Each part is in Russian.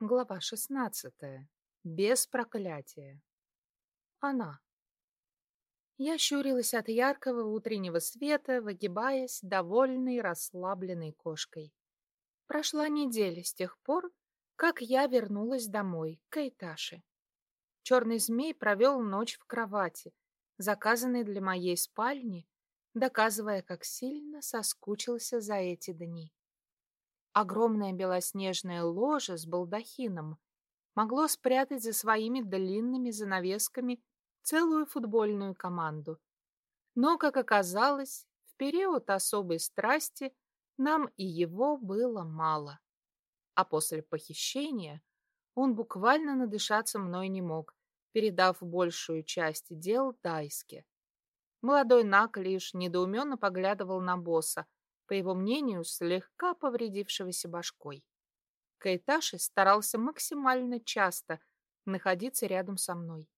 Глава шестнадцатая. Без проклятия. Она. Я щурилась от яркого утреннего света, выгибаясь, довольной, расслабленной кошкой. Прошла неделя с тех пор, как я вернулась домой, к Эйташе. Черный змей провел ночь в кровати, заказанной для моей спальни, доказывая, как сильно соскучился за эти дни. Огромное белоснежное ложе с балдахином могло спрятать за своими длинными занавесками целую футбольную команду. Но, как оказалось, в период особой страсти нам и его было мало. А после похищения он буквально надышаться мной не мог, передав большую часть дел Дайске. Молодой Нак лишь недоуменно поглядывал на босса, по его мнению, слегка повредившегося башкой. Кайташи старался максимально часто находиться рядом со мной.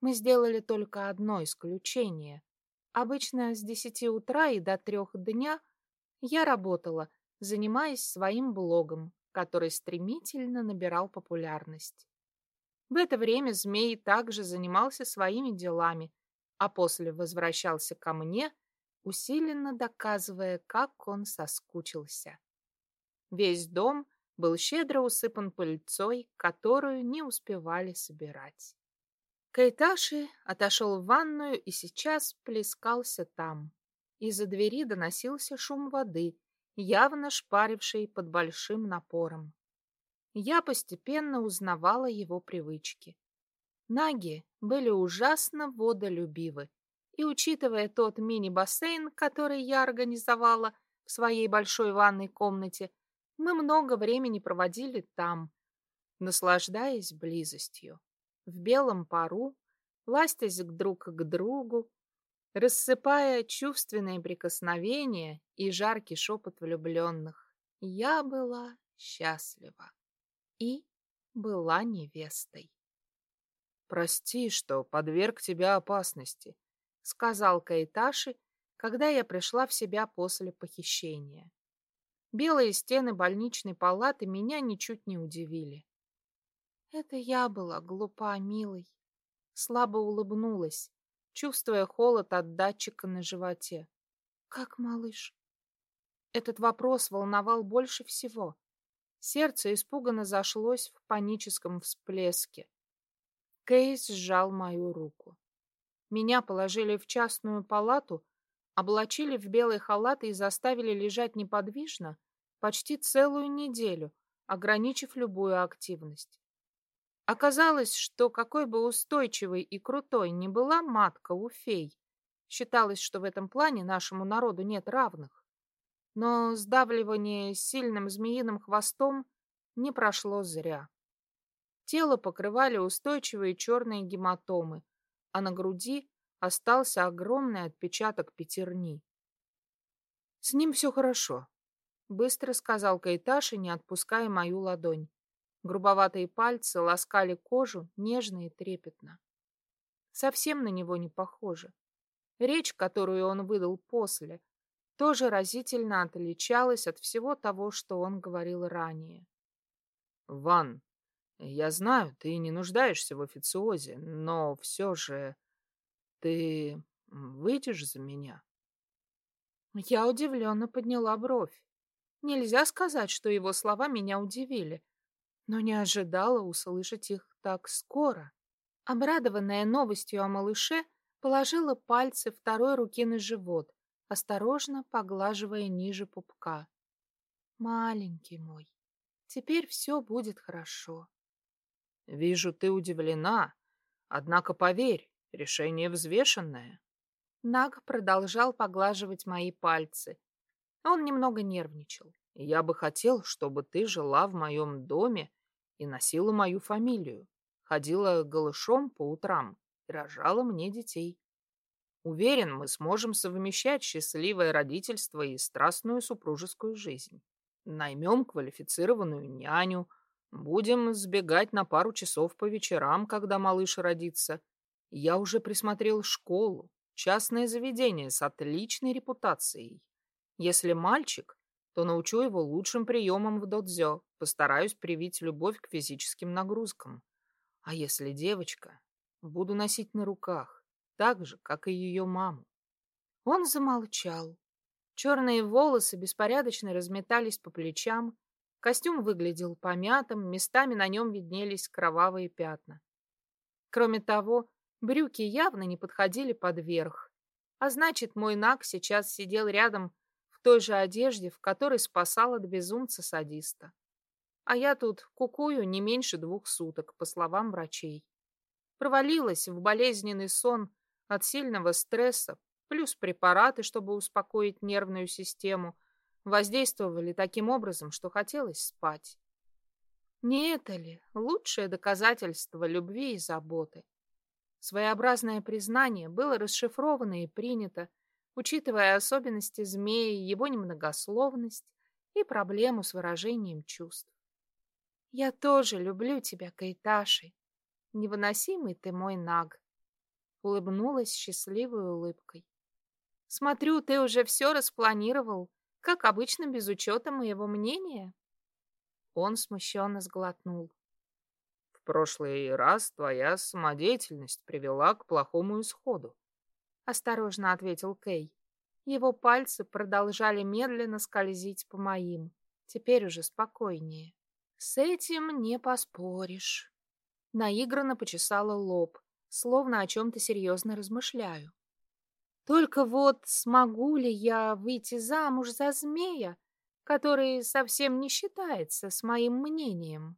Мы сделали только одно исключение. Обычно с десяти утра и до трех дня я работала, занимаясь своим блогом, который стремительно набирал популярность. В это время змей также занимался своими делами, а после возвращался ко мне усиленно доказывая, как он соскучился. Весь дом был щедро усыпан пыльцой, которую не успевали собирать. Кайташи отошел в ванную и сейчас плескался там. Из-за двери доносился шум воды, явно шпаривший под большим напором. Я постепенно узнавала его привычки. Наги были ужасно водолюбивы и учитывая тот мини-бассейн, который я организовала в своей большой ванной комнате, мы много времени проводили там, наслаждаясь близостью. В белом пару, ластясь друг к другу, рассыпая чувственные прикосновения и жаркий шепот влюбленных. Я была счастлива и была невестой. «Прости, что подверг тебя опасности», — сказал Кайташи, когда я пришла в себя после похищения. Белые стены больничной палаты меня ничуть не удивили. Это я была глупа, милый. Слабо улыбнулась, чувствуя холод от датчика на животе. Как малыш? Этот вопрос волновал больше всего. Сердце испуганно зашлось в паническом всплеске. Кейс сжал мою руку. Меня положили в частную палату, облачили в белый халат и заставили лежать неподвижно почти целую неделю, ограничив любую активность. Оказалось, что какой бы устойчивой и крутой ни была матка у фей, считалось, что в этом плане нашему народу нет равных. Но сдавливание сильным змеиным хвостом не прошло зря. Тело покрывали устойчивые черные гематомы, а на груди остался огромный отпечаток пятерни. «С ним все хорошо», — быстро сказал Кайташи, не отпуская мою ладонь. Грубоватые пальцы ласкали кожу нежно и трепетно. Совсем на него не похоже. Речь, которую он выдал после, тоже разительно отличалась от всего того, что он говорил ранее. «Ван, я знаю, ты не нуждаешься в официозе, но все же ты выйдешь за меня? Я удивленно подняла бровь. Нельзя сказать, что его слова меня удивили, но не ожидала услышать их так скоро. Обрадованная новостью о малыше, положила пальцы второй руки на живот, осторожно поглаживая ниже пупка. Маленький мой, теперь все будет хорошо. Вижу, ты удивлена. Однако поверь, решение взвешенное. Наг продолжал поглаживать мои пальцы. Он немного нервничал. Я бы хотел, чтобы ты жила в моем доме и носила мою фамилию, ходила голышом по утрам и рожала мне детей. Уверен, мы сможем совмещать счастливое родительство и страстную супружескую жизнь. Наймем квалифицированную няню, Будем сбегать на пару часов по вечерам, когда малыш родится. Я уже присмотрел школу, частное заведение с отличной репутацией. Если мальчик, то научу его лучшим приемам в додзё, постараюсь привить любовь к физическим нагрузкам. А если девочка, буду носить на руках, так же, как и ее маму. Он замолчал. Черные волосы беспорядочно разметались по плечам, костюм выглядел помятым, местами на нем виднелись кровавые пятна. Кроме того, брюки явно не подходили под верх, а значит, мой Нак сейчас сидел рядом в той же одежде, в которой спасал от безумца-садиста. А я тут кукую не меньше двух суток, по словам врачей. Провалилась в болезненный сон от сильного стресса, плюс препараты, чтобы успокоить нервную систему, воздействовали таким образом, что хотелось спать. Не это ли лучшее доказательство любви и заботы? Своеобразное признание было расшифровано и принято, учитывая особенности змеи, его немногословность и проблему с выражением чувств. «Я тоже люблю тебя, Кайташи. Невыносимый ты мой наг», — улыбнулась счастливой улыбкой. «Смотрю, ты уже все распланировал, как обычно, без учета моего мнения». Он смущенно сглотнул. В прошлый раз твоя самодеятельность привела к плохому исходу. Осторожно ответил Кей. Его пальцы продолжали медленно скользить по моим. Теперь уже спокойнее. С этим не поспоришь. Наигранно почесала лоб, словно о чем-то серьезно размышляю. Только вот смогу ли я выйти замуж за змея, который совсем не считается с моим мнением?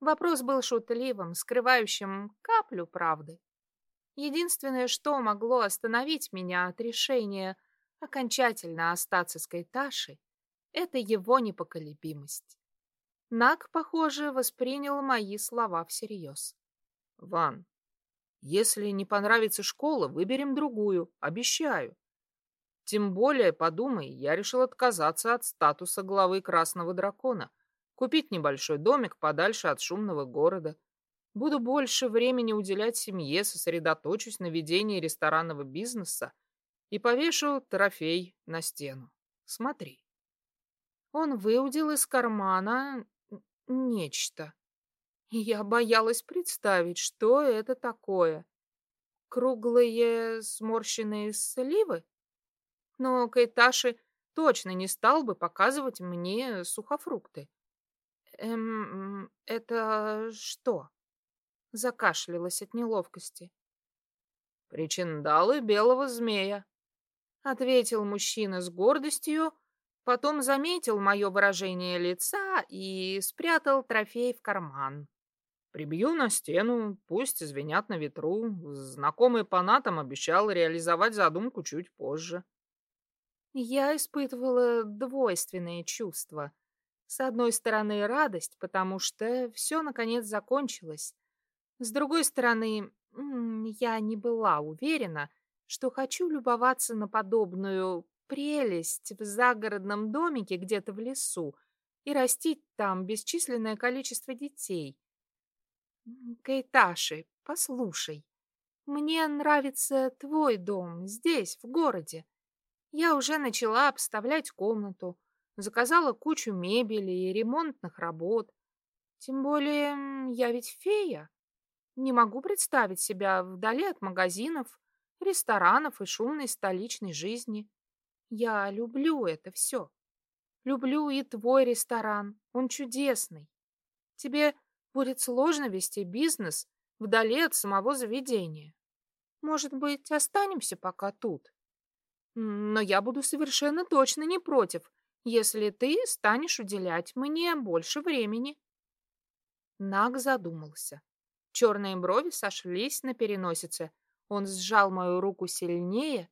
Вопрос был шутливым, скрывающим каплю правды. Единственное, что могло остановить меня от решения окончательно остаться с Кайташей, это его непоколебимость. Нак, похоже, воспринял мои слова всерьез. «Ван, если не понравится школа, выберем другую, обещаю. Тем более, подумай, я решил отказаться от статуса главы Красного Дракона — Купить небольшой домик подальше от шумного города. Буду больше времени уделять семье, сосредоточусь на ведении ресторанного бизнеса и повешу трофей на стену. Смотри. Он выудил из кармана нечто. Я боялась представить, что это такое. Круглые сморщенные сливы? Но Кайташи точно не стал бы показывать мне сухофрукты. Эм, это что? Закашлялась от неловкости. Причиндалы белого змея, ответил мужчина с гордостью, потом заметил мое выражение лица и спрятал трофей в карман. Прибью на стену, пусть звенят на ветру. Знакомый по натам обещал реализовать задумку чуть позже. Я испытывала двойственные чувства — с одной стороны, радость, потому что все наконец закончилось. С другой стороны, я не была уверена, что хочу любоваться на подобную прелесть в загородном домике где-то в лесу и растить там бесчисленное количество детей. Кайташи, послушай, мне нравится твой дом здесь, в городе. Я уже начала обставлять комнату, Заказала кучу мебели и ремонтных работ. Тем более я ведь фея. Не могу представить себя вдали от магазинов, ресторанов и шумной столичной жизни. Я люблю это все. Люблю и твой ресторан. Он чудесный. Тебе будет сложно вести бизнес вдали от самого заведения. Может быть, останемся пока тут? Но я буду совершенно точно не против, если ты станешь уделять мне больше времени. Наг задумался. Черные брови сошлись на переносице. Он сжал мою руку сильнее,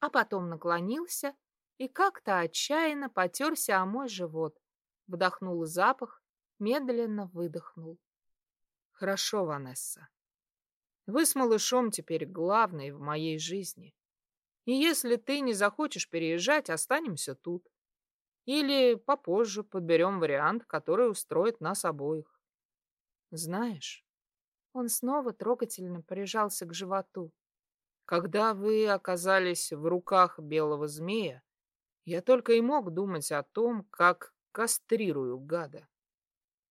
а потом наклонился и как-то отчаянно потерся о мой живот. Вдохнул запах, медленно выдохнул. Хорошо, Ванесса. Вы с малышом теперь главные в моей жизни. И если ты не захочешь переезжать, останемся тут. Или попозже подберем вариант, который устроит нас обоих. Знаешь, он снова трогательно прижался к животу. Когда вы оказались в руках белого змея, Я только и мог думать о том, как кастрирую гада.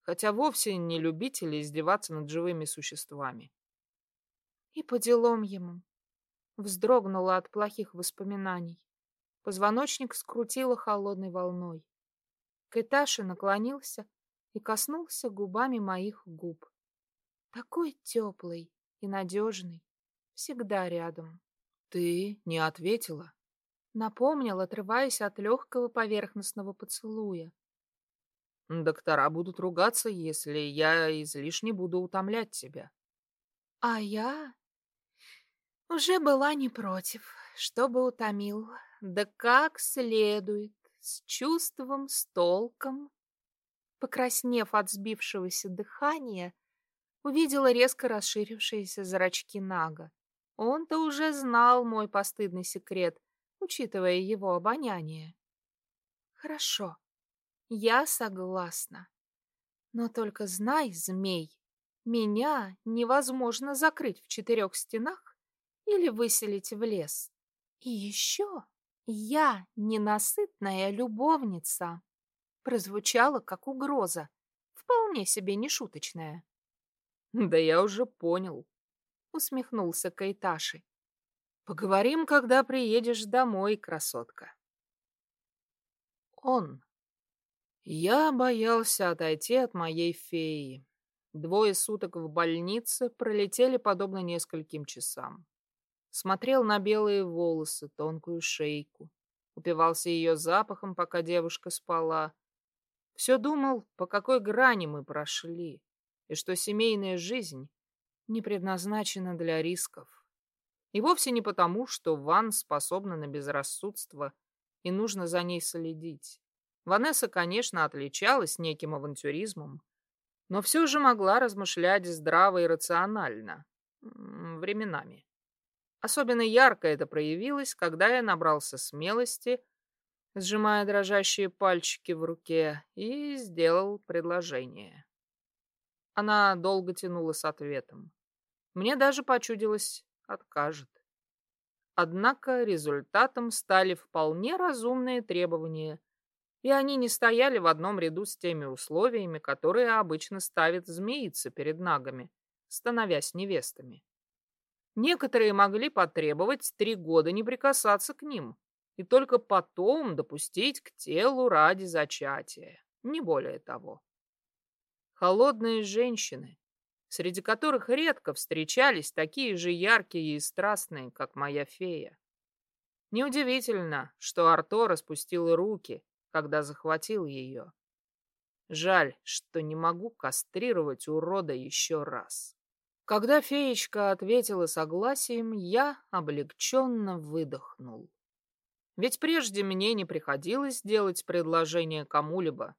Хотя вовсе не любитель издеваться над живыми существами. И по делам ему. Вздрогнула от плохих воспоминаний. Позвоночник скрутило холодной волной. Кайташи наклонился и коснулся губами моих губ. Такой теплый и надежный, всегда рядом. Ты не ответила? Напомнил, отрываясь от легкого поверхностного поцелуя. Доктора будут ругаться, если я излишне буду утомлять тебя. А я уже была не против, чтобы утомил. Да как следует, с чувством, с толком. Покраснев от сбившегося дыхания, увидела резко расширившиеся зрачки Нага. Он-то уже знал мой постыдный секрет, учитывая его обоняние. Хорошо, я согласна. Но только знай, змей, меня невозможно закрыть в четырех стенах или выселить в лес. И еще я ненасытная любовница. Прозвучало как угроза, вполне себе нешуточная. Да я уже понял, усмехнулся Кайташи. Поговорим, когда приедешь домой, красотка. Он. Я боялся отойти от моей феи. Двое суток в больнице пролетели подобно нескольким часам смотрел на белые волосы, тонкую шейку, упивался ее запахом, пока девушка спала. Все думал, по какой грани мы прошли, и что семейная жизнь не предназначена для рисков. И вовсе не потому, что Ван способна на безрассудство, и нужно за ней следить. Ванесса, конечно, отличалась неким авантюризмом, но все же могла размышлять здраво и рационально. Временами. Особенно ярко это проявилось, когда я набрался смелости, сжимая дрожащие пальчики в руке, и сделал предложение. Она долго тянула с ответом. Мне даже почудилось, откажет. Однако результатом стали вполне разумные требования, и они не стояли в одном ряду с теми условиями, которые обычно ставят змеицы перед нагами, становясь невестами. Некоторые могли потребовать три года не прикасаться к ним и только потом допустить к телу ради зачатия, не более того. Холодные женщины, среди которых редко встречались такие же яркие и страстные, как моя фея. Неудивительно, что Арто распустил руки, когда захватил ее. Жаль, что не могу кастрировать урода еще раз. Когда феечка ответила согласием, я облегченно выдохнул. Ведь прежде мне не приходилось делать предложение кому-либо,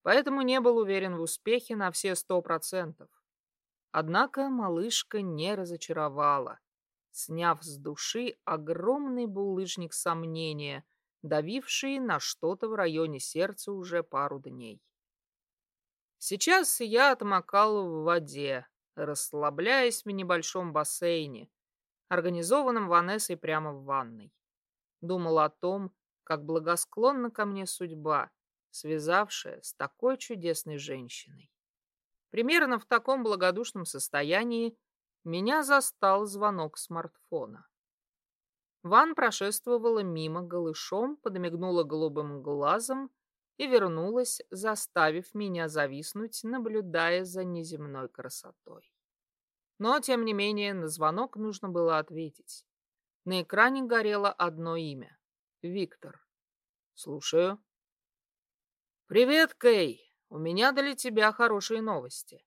поэтому не был уверен в успехе на все сто процентов. Однако малышка не разочаровала, сняв с души огромный булыжник сомнения, давивший на что-то в районе сердца уже пару дней. Сейчас я отмокал в воде, расслабляясь в небольшом бассейне, организованном Ванессой прямо в ванной. Думал о том, как благосклонна ко мне судьба, связавшая с такой чудесной женщиной. Примерно в таком благодушном состоянии меня застал звонок смартфона. Ван прошествовала мимо голышом, подмигнула голубым глазом и вернулась, заставив меня зависнуть, наблюдая за неземной красотой. Но, тем не менее, на звонок нужно было ответить. На экране горело одно имя — Виктор. «Слушаю». «Привет, Кей. У меня для тебя хорошие новости.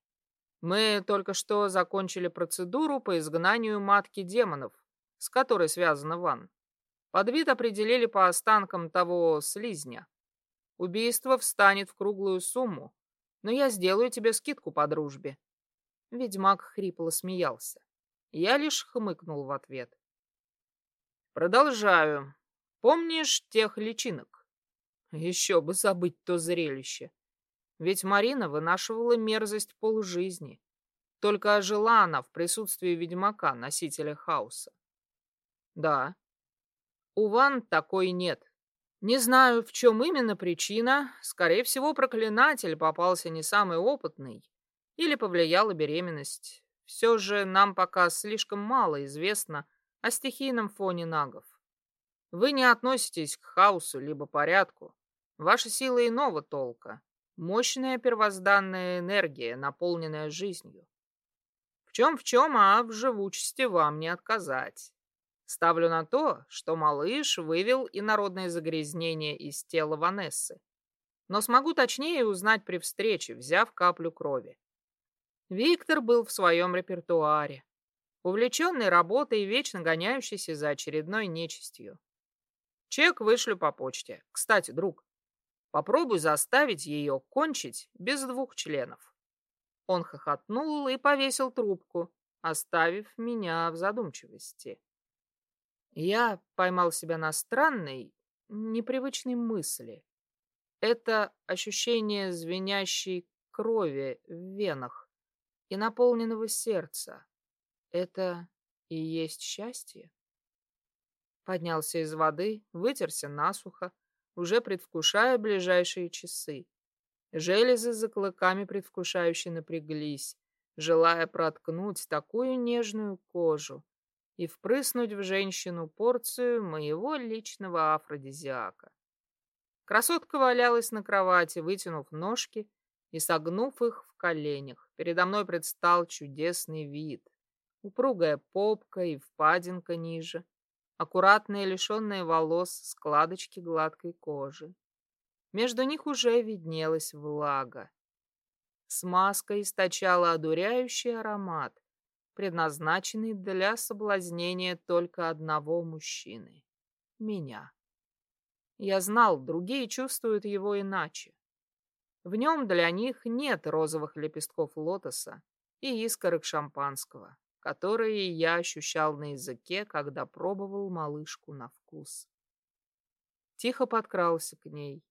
Мы только что закончили процедуру по изгнанию матки демонов, с которой связана Ван. Под вид определили по останкам того слизня. Убийство встанет в круглую сумму, но я сделаю тебе скидку по дружбе. Ведьмак хрипло смеялся. Я лишь хмыкнул в ответ. Продолжаю. Помнишь тех личинок? Еще бы забыть то зрелище. Ведь Марина вынашивала мерзость полжизни. Только ожила она в присутствии ведьмака, носителя хаоса. Да. У Ван такой нет. Не знаю, в чем именно причина. Скорее всего, проклинатель попался не самый опытный. Или повлияла беременность. Все же нам пока слишком мало известно о стихийном фоне нагов. Вы не относитесь к хаосу либо порядку. Ваша сила иного толка. Мощная первозданная энергия, наполненная жизнью. В чем в чем, а в живучести вам не отказать. Ставлю на то, что малыш вывел инородное загрязнение из тела Ванессы. Но смогу точнее узнать при встрече, взяв каплю крови. Виктор был в своем репертуаре, увлеченный работой и вечно гоняющийся за очередной нечистью. Чек вышлю по почте. Кстати, друг, попробуй заставить ее кончить без двух членов. Он хохотнул и повесил трубку, оставив меня в задумчивости. Я поймал себя на странной, непривычной мысли. Это ощущение звенящей крови в венах и наполненного сердца. Это и есть счастье? Поднялся из воды, вытерся насухо, уже предвкушая ближайшие часы. Железы за клыками предвкушающе напряглись, желая проткнуть такую нежную кожу, и впрыснуть в женщину порцию моего личного афродизиака. Красотка валялась на кровати, вытянув ножки и согнув их в коленях. Передо мной предстал чудесный вид. Упругая попка и впадинка ниже, аккуратные лишенные волос складочки гладкой кожи. Между них уже виднелась влага. Смазка источала одуряющий аромат, предназначенный для соблазнения только одного мужчины — меня. Я знал, другие чувствуют его иначе. В нем для них нет розовых лепестков лотоса и искорок шампанского, которые я ощущал на языке, когда пробовал малышку на вкус. Тихо подкрался к ней.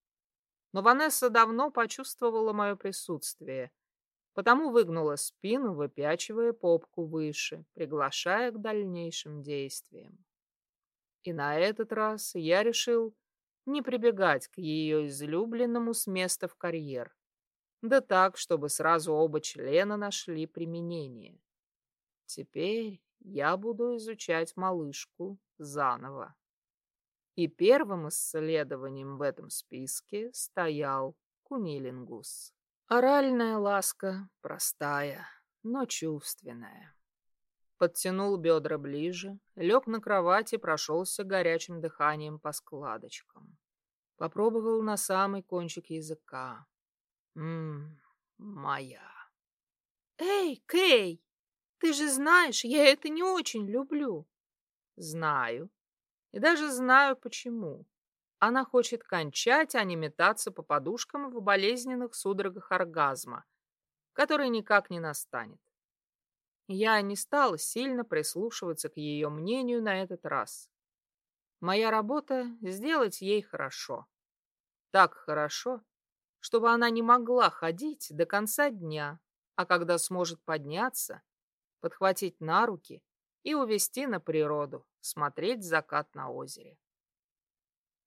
Но Ванесса давно почувствовала мое присутствие — потому выгнула спину, выпячивая попку выше, приглашая к дальнейшим действиям. И на этот раз я решил не прибегать к ее излюбленному с места в карьер, да так, чтобы сразу оба члена нашли применение. Теперь я буду изучать малышку заново. И первым исследованием в этом списке стоял кунилингус. Оральная ласка простая, но чувственная. Подтянул бедра ближе, лег на кровати, прошелся горячим дыханием по складочкам. Попробовал на самый кончик языка. Ммм, моя. Эй, Кей, ты же знаешь, я это не очень люблю. Знаю. И даже знаю почему. Она хочет кончать, а не метаться по подушкам в болезненных судорогах оргазма, который никак не настанет. Я не стала сильно прислушиваться к ее мнению на этот раз. Моя работа — сделать ей хорошо. Так хорошо, чтобы она не могла ходить до конца дня, а когда сможет подняться, подхватить на руки и увести на природу, смотреть закат на озере.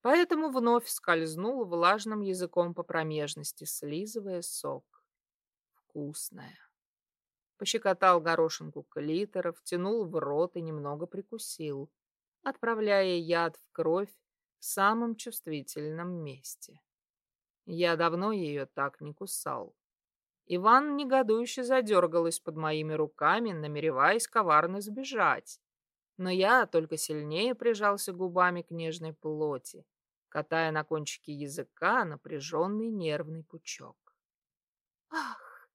Поэтому вновь скользнул влажным языком по промежности, слизывая сок. Вкусная. Пощекотал горошинку клитора, втянул в рот и немного прикусил, отправляя яд в кровь в самом чувствительном месте. Я давно ее так не кусал. Иван негодующе задергалась под моими руками, намереваясь коварно сбежать но я только сильнее прижался губами к нежной плоти, катая на кончике языка напряженный нервный пучок. «Ах!»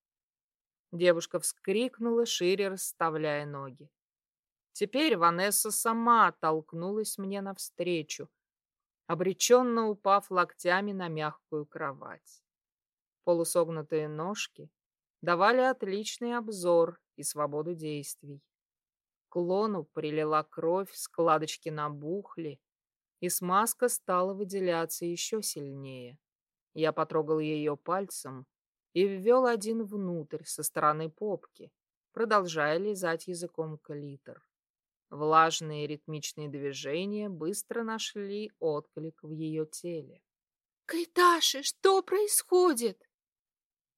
Девушка вскрикнула, шире расставляя ноги. Теперь Ванесса сама толкнулась мне навстречу, обреченно упав локтями на мягкую кровать. Полусогнутые ножки давали отличный обзор и свободу действий клону прилила кровь, складочки набухли, и смазка стала выделяться еще сильнее. Я потрогал ее пальцем и ввел один внутрь со стороны попки, продолжая лизать языком клитор. Влажные ритмичные движения быстро нашли отклик в ее теле. «Кайташи, что происходит?»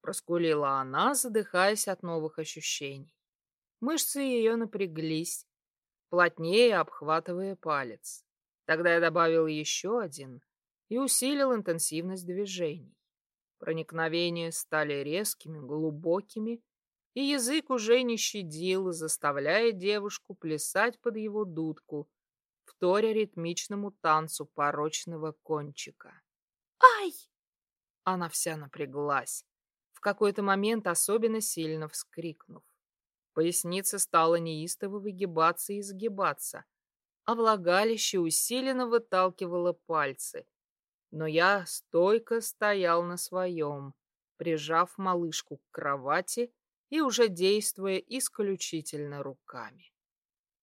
Проскулила она, задыхаясь от новых ощущений. Мышцы ее напряглись, плотнее обхватывая палец. Тогда я добавил еще один и усилил интенсивность движений. Проникновения стали резкими, глубокими, и язык уже не щадил, заставляя девушку плясать под его дудку, вторя ритмичному танцу порочного кончика. «Ай!» Она вся напряглась, в какой-то момент особенно сильно вскрикнув. Поясница стала неистово выгибаться и изгибаться, а влагалище усиленно выталкивало пальцы. Но я стойко стоял на своем, прижав малышку к кровати и уже действуя исключительно руками.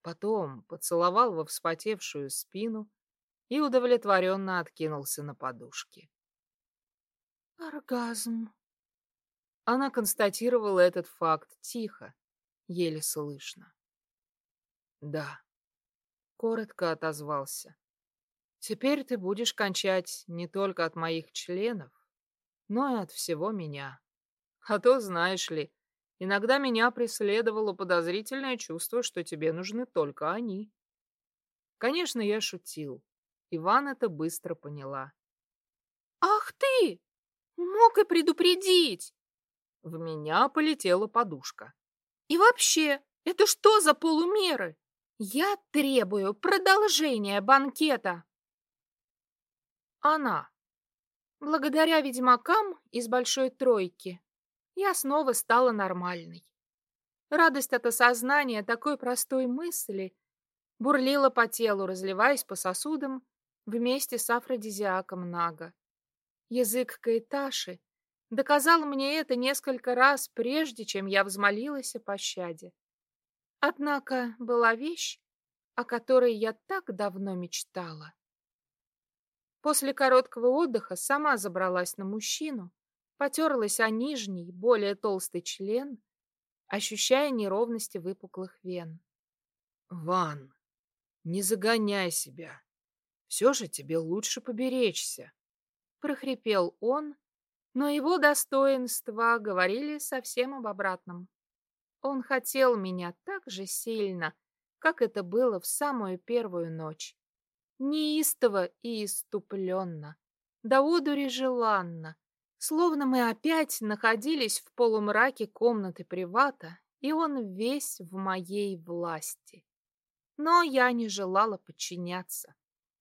Потом поцеловал во вспотевшую спину и удовлетворенно откинулся на подушке. «Оргазм!» Она констатировала этот факт тихо, еле слышно. «Да», — коротко отозвался. «Теперь ты будешь кончать не только от моих членов, но и от всего меня. А то, знаешь ли, Иногда меня преследовало подозрительное чувство, что тебе нужны только они. Конечно, я шутил. Иван это быстро поняла. «Ах ты! Мог и предупредить!» В меня полетела подушка. «И вообще, это что за полумеры? Я требую продолжения банкета!» Она. Благодаря ведьмакам из Большой Тройки я снова стала нормальной. Радость от осознания такой простой мысли бурлила по телу, разливаясь по сосудам вместе с афродизиаком Нага. Язык Кайташи доказал мне это несколько раз, прежде чем я взмолилась о пощаде. Однако была вещь, о которой я так давно мечтала. После короткого отдыха сама забралась на мужчину, потерлась о нижний, более толстый член, ощущая неровности выпуклых вен. «Ван, не загоняй себя. Все же тебе лучше поберечься», — прохрипел он, но его достоинства говорили совсем об обратном. Он хотел меня так же сильно, как это было в самую первую ночь. Неистово и иступленно, до одури желанно, Словно мы опять находились в полумраке комнаты привата, и он весь в моей власти. Но я не желала подчиняться.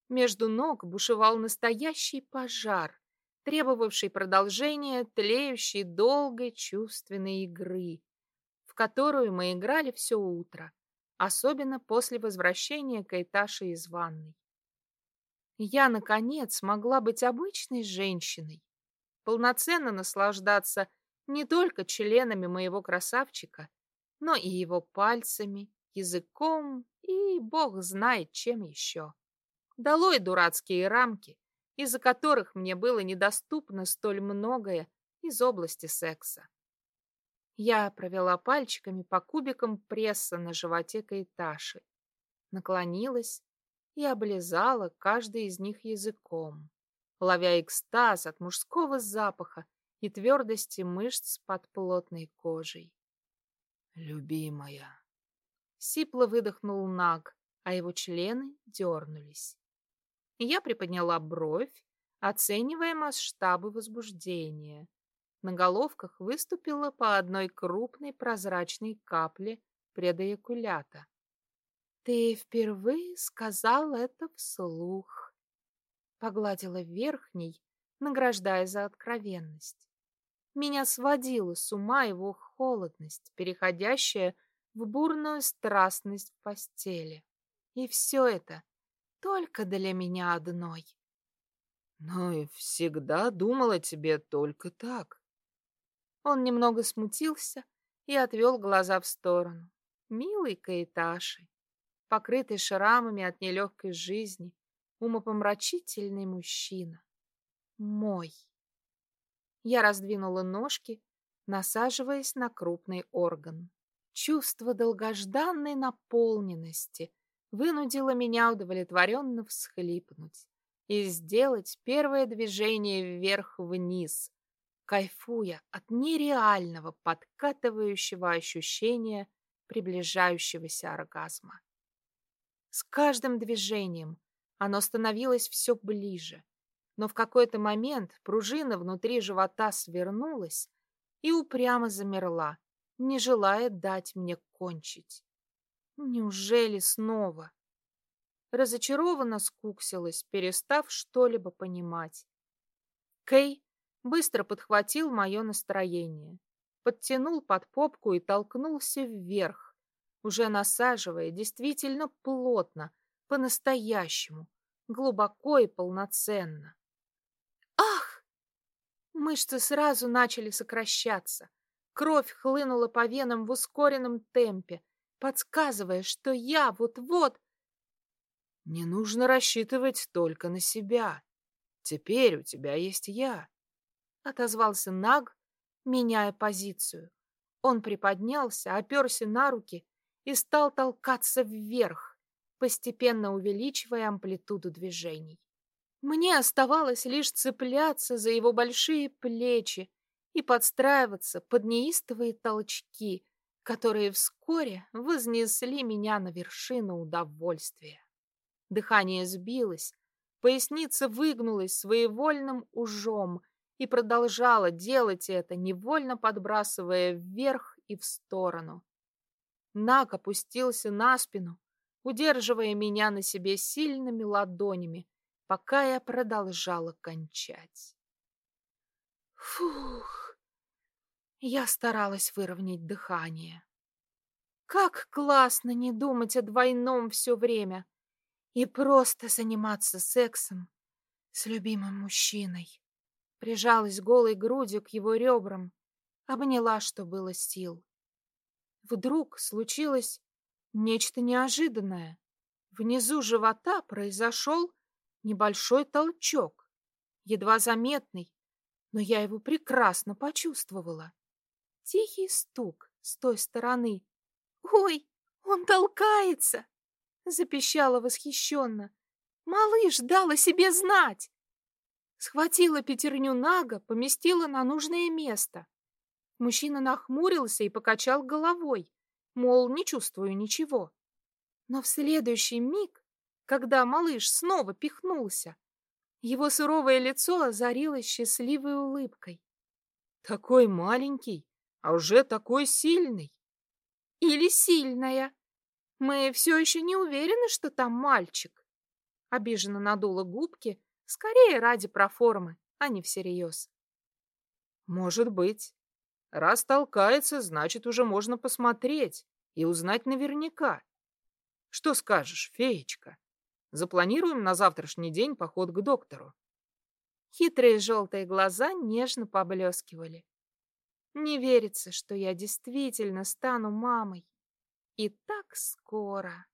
Между ног бушевал настоящий пожар, требовавший продолжения тлеющей долгой чувственной игры, в которую мы играли все утро, особенно после возвращения Кайташи из ванной. Я, наконец, могла быть обычной женщиной, полноценно наслаждаться не только членами моего красавчика, но и его пальцами, языком и бог знает чем еще. Долой дурацкие рамки, из-за которых мне было недоступно столь многое из области секса. Я провела пальчиками по кубикам пресса на животе Кайташи, наклонилась и облизала каждый из них языком ловя экстаз от мужского запаха и твердости мышц под плотной кожей. «Любимая!» Сипло выдохнул Наг, а его члены дернулись. Я приподняла бровь, оценивая масштабы возбуждения. На головках выступила по одной крупной прозрачной капле предэякулята. «Ты впервые сказал это вслух», Погладила верхний, награждая за откровенность. Меня сводила с ума его холодность, переходящая в бурную страстность в постели. И все это только для меня одной. Но и всегда думала тебе только так. Он немного смутился и отвел глаза в сторону. Милый Каэташи, покрытый шрамами от нелегкой жизни, умопомрачительный мужчина. Мой. Я раздвинула ножки, насаживаясь на крупный орган. Чувство долгожданной наполненности вынудила меня удовлетворенно всхлипнуть и сделать первое движение вверх-вниз, кайфуя от нереального подкатывающего ощущения приближающегося оргазма. С каждым движением оно становилось все ближе, но в какой-то момент пружина внутри живота свернулась и упрямо замерла, не желая дать мне кончить. Неужели снова? Разочарованно скуксилась, перестав что-либо понимать. Кей быстро подхватил мое настроение, подтянул под попку и толкнулся вверх, уже насаживая действительно плотно, по-настоящему, глубоко и полноценно. Ах! Мышцы сразу начали сокращаться. Кровь хлынула по венам в ускоренном темпе, подсказывая, что я вот-вот... Не нужно рассчитывать только на себя. Теперь у тебя есть я. Отозвался Наг, меняя позицию. Он приподнялся, оперся на руки и стал толкаться вверх, постепенно увеличивая амплитуду движений. Мне оставалось лишь цепляться за его большие плечи и подстраиваться под неистовые толчки, которые вскоре вознесли меня на вершину удовольствия. Дыхание сбилось, поясница выгнулась своевольным ужом и продолжала делать это, невольно подбрасывая вверх и в сторону. Наг опустился на спину, удерживая меня на себе сильными ладонями, пока я продолжала кончать. Фух! Я старалась выровнять дыхание. Как классно не думать о двойном все время и просто заниматься сексом с любимым мужчиной. Прижалась голой грудью к его ребрам, обняла, что было сил. Вдруг случилось нечто неожиданное. Внизу живота произошел небольшой толчок, едва заметный, но я его прекрасно почувствовала. Тихий стук с той стороны. «Ой, он толкается!» — запищала восхищенно. «Малыш дал о себе знать!» Схватила пятерню Нага, поместила на нужное место. Мужчина нахмурился и покачал головой, мол, не чувствую ничего. Но в следующий миг, когда малыш снова пихнулся, его суровое лицо озарилось счастливой улыбкой. Такой маленький, а уже такой сильный. Или сильная. Мы все еще не уверены, что там мальчик. Обиженно надула губки, скорее ради проформы, а не всерьез. Может быть. Раз толкается, значит, уже можно посмотреть и узнать наверняка. Что скажешь, феечка? Запланируем на завтрашний день поход к доктору. Хитрые желтые глаза нежно поблескивали. Не верится, что я действительно стану мамой. И так скоро.